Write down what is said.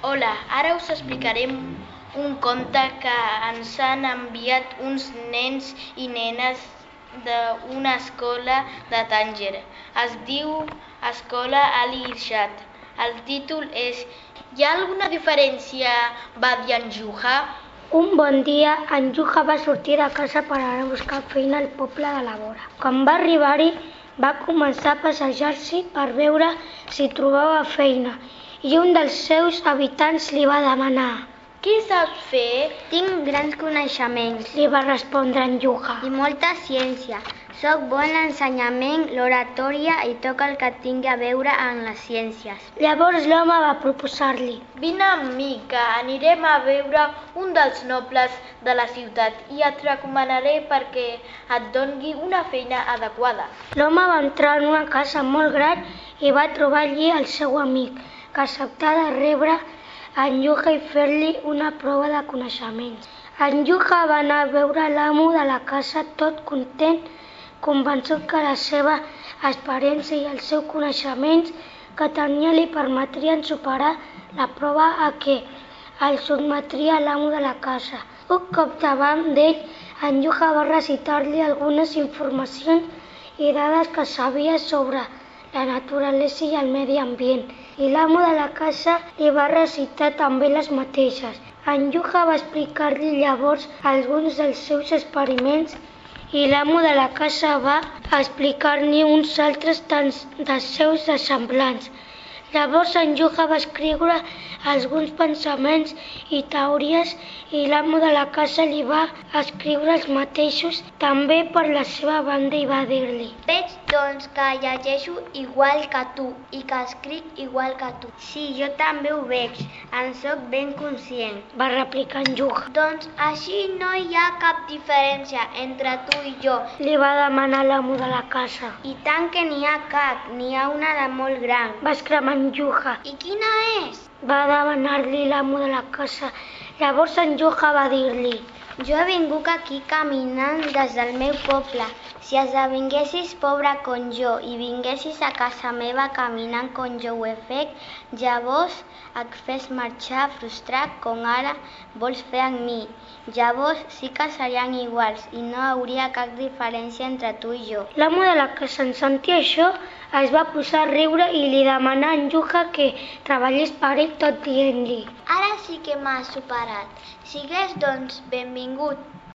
Hola, ara us explicarem un conte que ens han enviat uns nens i nenes d'una escola de Tànger. Es diu Escola Ali Irshad. El títol és Hi ha alguna diferència? va dir en Juha. Un bon dia, en Juha va sortir de casa per anar a buscar feina al poble de la vora. Quan va arribar-hi, va començar a passejar-s'hi per veure si trobava feina i un dels seus habitants li va demanar. Què saps fer? Tinc grans coneixements Li va respondre en Juha. i molta ciència. Soc bon en l'ensenyament, l'oratòria i tot el que tingui a veure amb les ciències. Llavors l'home va proposar-li. Vine amb mi, que anirem a veure un dels nobles de la ciutat i et recomanaré perquè et doni una feina adequada. L'home va entrar en una casa molt gran i va trobar allí el seu amic, que acceptà de rebre en Juha i fer-li una prova de coneixements. En Juha va anar a veure l'amo de la casa tot content, convençut que la seva experiència i els seus coneixements que tenia li permetrien superar la prova a què el sotmetria l'amo de la casa. Un cop davant d'ell, en Juha va recitar-li algunes informacions i dades que sabia sobre la naturalesa i el medi ambient, i l'amo de la casa li va recitar també les mateixes. En Juha va explicar-li llavors alguns dels seus experiments i l'amo de la casa va explicar-li uns altres tants dels seus semblants. Llavors en Juha va escriure alguns pensaments i teories i l'amo de la casa li va escriure els mateixos també per la seva banda i va dir-li Veig, doncs, que llegeixo igual que tu i que escric igual que tu. Sí, jo també ho veig, en sóc ben conscient. va replicar en Juha. Doncs així no hi ha cap diferència entre tu i jo. Li va demanar l'amo de la casa. I tant que n'hi ha cap, n'hi ha una de molt gran. Va exclamar en Juha. I quina és? Va demanar-li l'amo de la casa. Llavors en Juha va dir-li Jo he vingut aquí caminant des del meu poble. Si esdevinguessis pobre com jo i vinguessis a casa meva caminant com jo ho he fet, llavors et fes marxar frustrat com ara vols fer amb mi. Llavors sí que serien iguals i no hauria cap diferència entre tu i jo. L'amo de la casa en sentir això es va posar a riure i li demanà a en Juha que treballés per ell tot dient-li Ara sí que m'has superat. Sigues, doncs, benvingut,